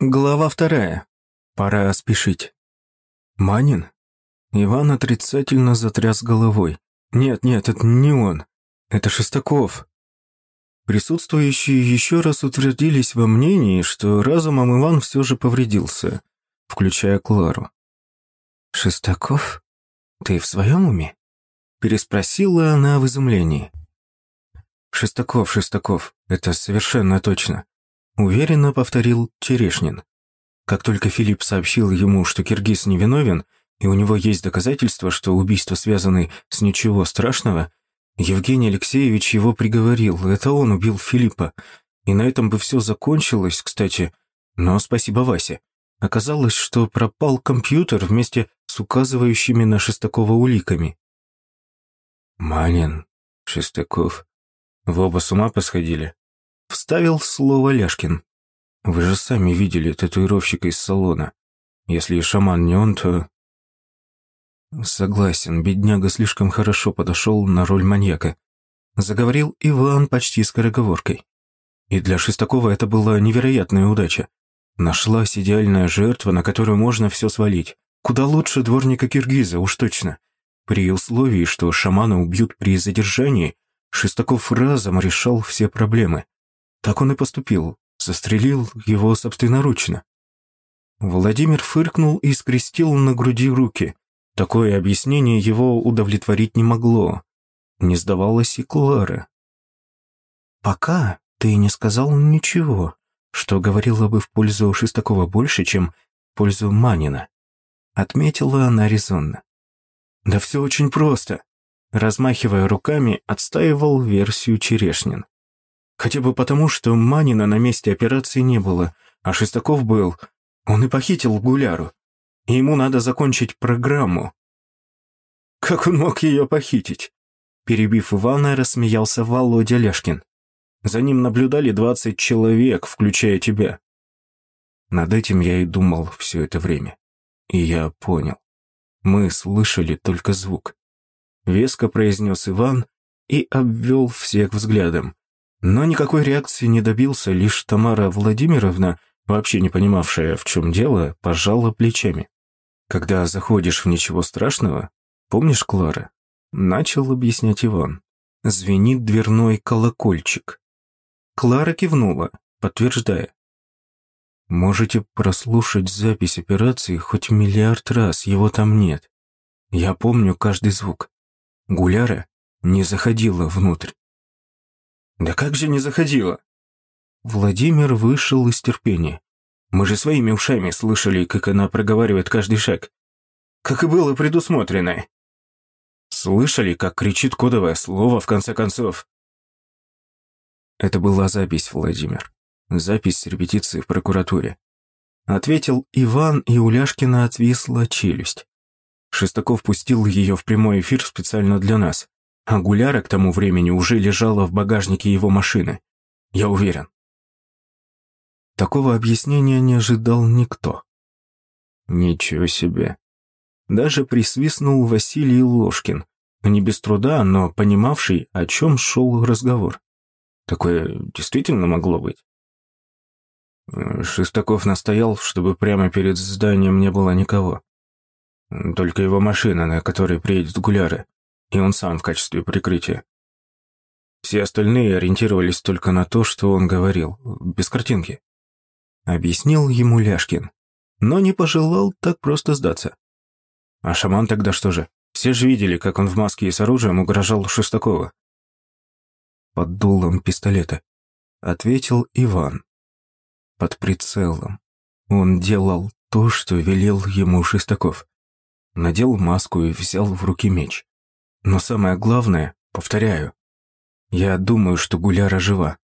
Глава вторая. Пора спешить. Манин? Иван отрицательно затряс головой. Нет, нет, это не он. Это Шестаков. Присутствующие еще раз утвердились во мнении, что разумом Иван все же повредился, включая Клару. «Шестаков? Ты в своем уме?» Переспросила она в изумлении. «Шестаков, Шестаков, это совершенно точно», уверенно повторил Черешнин. Как только Филипп сообщил ему, что Киргиз невиновен, и у него есть доказательства, что убийства связаны с ничего страшного, Евгений Алексеевич его приговорил. Это он убил Филиппа. И на этом бы все закончилось, кстати. Но спасибо Васе. Оказалось, что пропал компьютер вместе с указывающими на Шестакова уликами. «Манин, Шестаков, в оба с ума посходили?» Вставил слово Ляшкин. «Вы же сами видели татуировщика из салона. Если шаман не он, то...» Согласен, бедняга слишком хорошо подошел на роль маньяка. Заговорил Иван почти скороговоркой. И для Шестакова это была невероятная удача. Нашлась идеальная жертва, на которую можно все свалить. Куда лучше дворника Киргиза, уж точно. При условии, что шамана убьют при задержании, Шестаков разом решал все проблемы. Так он и поступил, застрелил его собственноручно. Владимир фыркнул и скрестил на груди руки. Такое объяснение его удовлетворить не могло. Не сдавалась и Клара. «Пока ты не сказал ничего, что говорило бы в пользу Шестакова больше, чем в пользу Манина», отметила она резонно. «Да все очень просто», размахивая руками, отстаивал версию Черешнин. Хотя бы потому, что Манина на месте операции не было, а Шестаков был. Он и похитил Гуляру и ему надо закончить программу. Как он мог ее похитить? Перебив Ивана, рассмеялся Володя Ляшкин. За ним наблюдали двадцать человек, включая тебя. Над этим я и думал все это время. И я понял. Мы слышали только звук. Веско произнес Иван и обвел всех взглядом. Но никакой реакции не добился, лишь Тамара Владимировна, вообще не понимавшая, в чем дело, пожала плечами. Когда заходишь в ничего страшного, помнишь, Клара? Начал объяснять Иван. Звенит дверной колокольчик. Клара кивнула, подтверждая. Можете прослушать запись операции хоть миллиард раз, его там нет. Я помню каждый звук. Гуляра не заходила внутрь. Да как же не заходила? Владимир вышел из терпения. Мы же своими ушами слышали, как она проговаривает каждый шаг. Как и было предусмотрено. Слышали, как кричит кодовое слово в конце концов. Это была запись, Владимир. Запись с репетиции в прокуратуре. Ответил Иван, и у Ляшкина отвисла челюсть. Шестаков пустил ее в прямой эфир специально для нас, а Гуляра к тому времени уже лежала в багажнике его машины. Я уверен. Такого объяснения не ожидал никто. Ничего себе. Даже присвистнул Василий Ложкин, не без труда, но понимавший, о чем шел разговор. Такое действительно могло быть. Шестаков настоял, чтобы прямо перед зданием не было никого. Только его машина, на которой приедет Гуляры, и он сам в качестве прикрытия. Все остальные ориентировались только на то, что он говорил, без картинки объяснил ему Ляшкин, но не пожелал так просто сдаться. А шаман тогда что же? Все же видели, как он в маске и с оружием угрожал Шестакова. Под дулом пистолета, ответил Иван. Под прицелом. Он делал то, что велел ему Шестаков. Надел маску и взял в руки меч. Но самое главное, повторяю, я думаю, что Гуляра жива.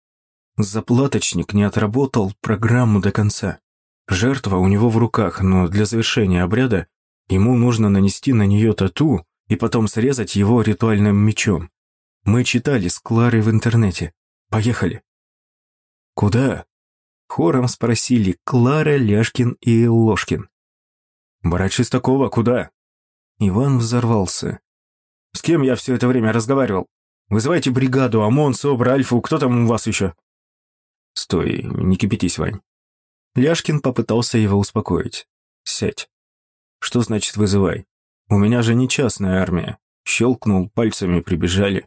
Заплаточник не отработал программу до конца. Жертва у него в руках, но для завершения обряда ему нужно нанести на нее тату и потом срезать его ритуальным мечом. Мы читали с Кларой в интернете. Поехали. Куда? Хором спросили Клара, Ляшкин и Ложкин. Брать Шестакова куда? Иван взорвался. С кем я все это время разговаривал? Вызывайте бригаду, ОМОН, СОБР, Альфу, кто там у вас еще? Стой, не кипятись, Вань. Ляшкин попытался его успокоить. «Сядь». «Что значит вызывай? У меня же не частная армия». Щелкнул, пальцами прибежали.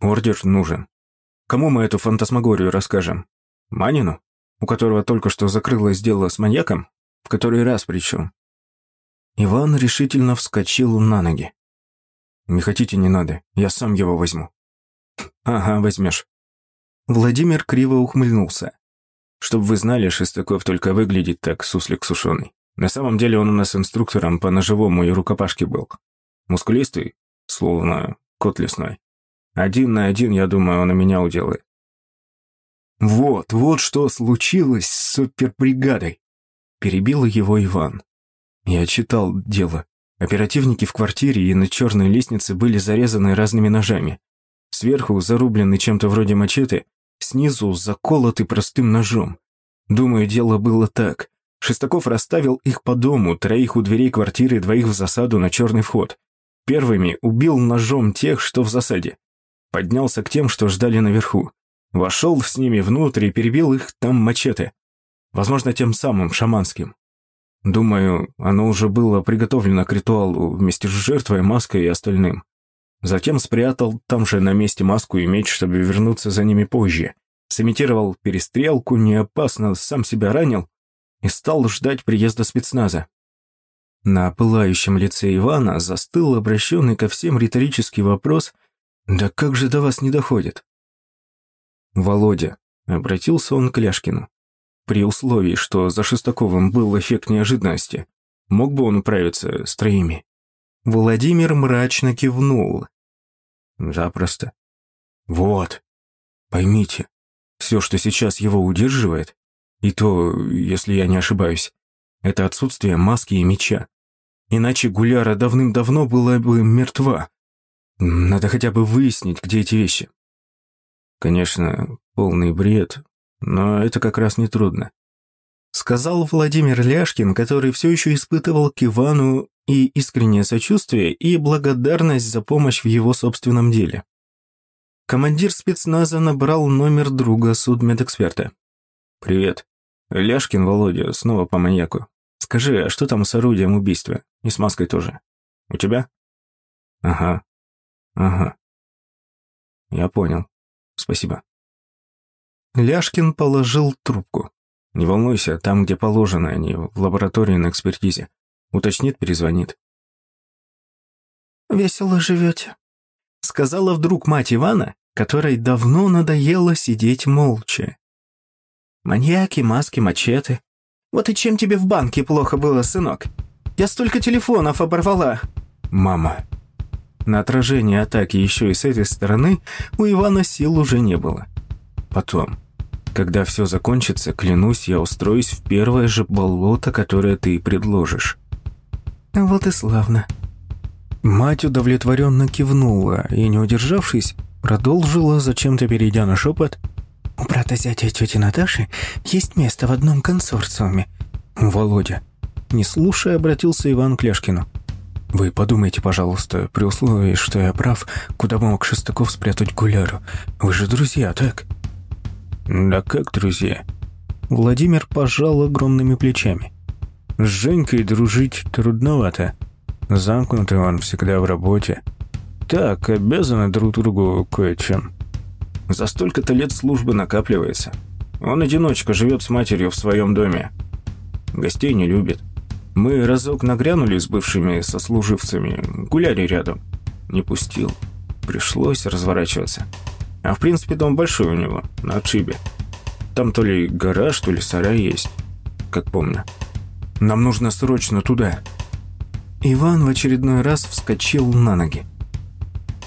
«Ордер нужен. Кому мы эту фантасмагорию расскажем? Манину? У которого только что закрылось дело с маньяком? В который раз причем?» Иван решительно вскочил на ноги. «Не хотите, не надо. Я сам его возьму». «Ага, возьмешь». Владимир криво ухмыльнулся. «Чтоб вы знали, Шестаков только выглядит так, суслик сушеный. На самом деле он у нас инструктором по ножевому и рукопашке был. Мускулистый, словно кот лесной. Один на один, я думаю, он и меня уделает». «Вот, вот что случилось с супербригадой!» Перебил его Иван. Я читал дело. Оперативники в квартире и на черной лестнице были зарезаны разными ножами. Сверху зарублены чем-то вроде мачете, снизу заколоты простым ножом. Думаю, дело было так. Шестаков расставил их по дому, троих у дверей квартиры, двоих в засаду на черный вход. Первыми убил ножом тех, что в засаде. Поднялся к тем, что ждали наверху. Вошел с ними внутрь и перебил их там мачете. Возможно, тем самым шаманским. Думаю, оно уже было приготовлено к ритуалу вместе с жертвой, маской и остальным. Затем спрятал там же на месте маску и меч, чтобы вернуться за ними позже. Сымитировал перестрелку, не опасно, сам себя ранил и стал ждать приезда спецназа. На пылающем лице Ивана застыл обращенный ко всем риторический вопрос «Да как же до вас не доходит?» «Володя», — обратился он к Ляшкину, при условии, что за Шестаковым был эффект неожиданности. Мог бы он управиться с троими? Владимир мрачно кивнул. Запросто. Вот. Поймите, все, что сейчас его удерживает, и то, если я не ошибаюсь, это отсутствие маски и меча. Иначе Гуляра давным-давно была бы мертва. Надо хотя бы выяснить, где эти вещи. Конечно, полный бред, но это как раз не трудно. Сказал Владимир Ляшкин, который все еще испытывал к Ивану и искреннее сочувствие, и благодарность за помощь в его собственном деле. Командир спецназа набрал номер друга судмедэксперта. «Привет. Ляшкин Володя, снова по маньяку. Скажи, а что там с орудием убийства? И с маской тоже? У тебя?» «Ага. Ага. Я понял. Спасибо». Ляшкин положил трубку. «Не волнуйся, там, где положено, они в лаборатории на экспертизе. Уточнит, перезвонит». «Весело живете», — сказала вдруг мать Ивана, которой давно надоело сидеть молча. «Маньяки, маски, мачете. Вот и чем тебе в банке плохо было, сынок? Я столько телефонов оборвала». «Мама». На отражение атаки еще и с этой стороны у Ивана сил уже не было. Потом. Когда все закончится, клянусь, я устроюсь в первое же болото, которое ты предложишь». «Вот и славно». Мать удовлетворенно кивнула и, не удержавшись, продолжила, зачем-то перейдя на шепот. «У брата зятя тети Наташи есть место в одном консорциуме». «Володя». Не слушая, обратился Иван к Ляшкину. «Вы подумайте, пожалуйста, при условии, что я прав, куда мог Шестаков спрятать Гуляру? Вы же друзья, так?» «Да как, друзья?» Владимир пожал огромными плечами. «С Женькой дружить трудновато. Замкнутый он всегда в работе. Так, обязаны друг другу кое-чем. За столько-то лет службы накапливается. Он одиночка, живет с матерью в своем доме. Гостей не любит. Мы разок нагрянули с бывшими сослуживцами, гуляли рядом. Не пустил. Пришлось разворачиваться. А в принципе дом большой у него, на отшибе. Там то ли гараж, то ли сарай есть, как помню. Нам нужно срочно туда. Иван в очередной раз вскочил на ноги.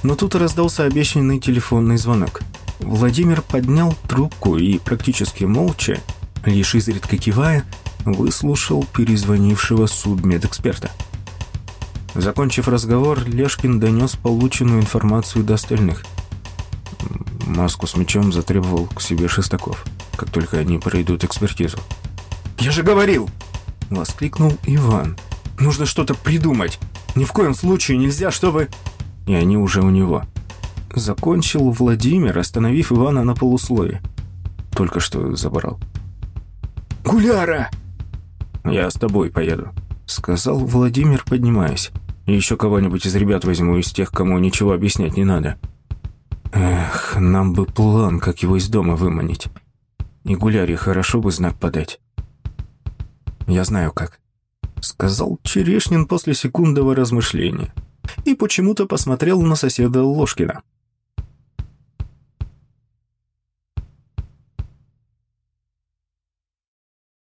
Но тут раздался обещанный телефонный звонок. Владимир поднял трубку и практически молча, лишь изредка кивая, выслушал перезвонившего судмедэксперта. Закончив разговор, Лешкин донес полученную информацию до остальных – Маску с мечом затребовал к себе Шестаков, как только они пройдут экспертизу. «Я же говорил!» – воскликнул Иван. «Нужно что-то придумать. Ни в коем случае нельзя, чтобы...» И они уже у него. Закончил Владимир, остановив Ивана на полуслове. Только что забрал. «Гуляра!» «Я с тобой поеду», — сказал Владимир, поднимаясь. «И еще кого-нибудь из ребят возьму, из тех, кому ничего объяснять не надо». «Эх, нам бы план, как его из дома выманить. И гуляре хорошо бы знак подать». «Я знаю как», — сказал Черешнин после секундного размышления. И почему-то посмотрел на соседа Ложкина.